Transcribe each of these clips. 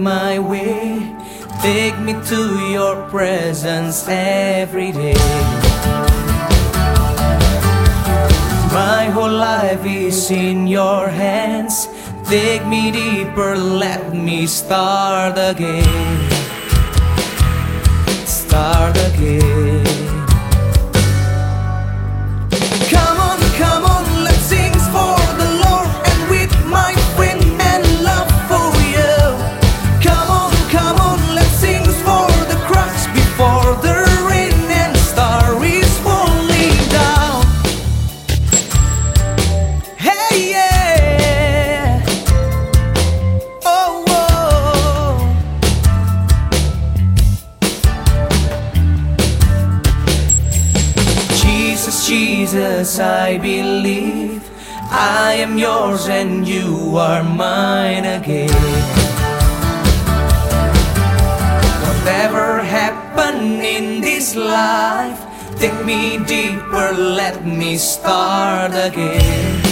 my way. Take me to your presence every day. My whole life is in your hands. Take me deeper, let me start again. Start again. Jesus, Jesus, I believe I am yours and you are mine again. Whatever happened in this life, take me deeper, let me start again.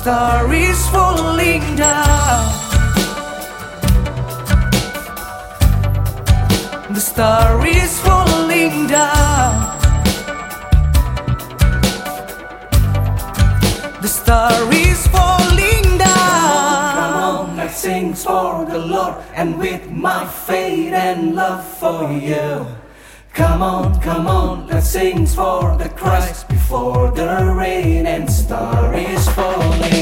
Star is falling down. The star is falling down. The star is falling down. Come on, let's sing for the Lord and with my faith and love for you. Come on, come on, let's sing for the Christ before the rain and star is falling.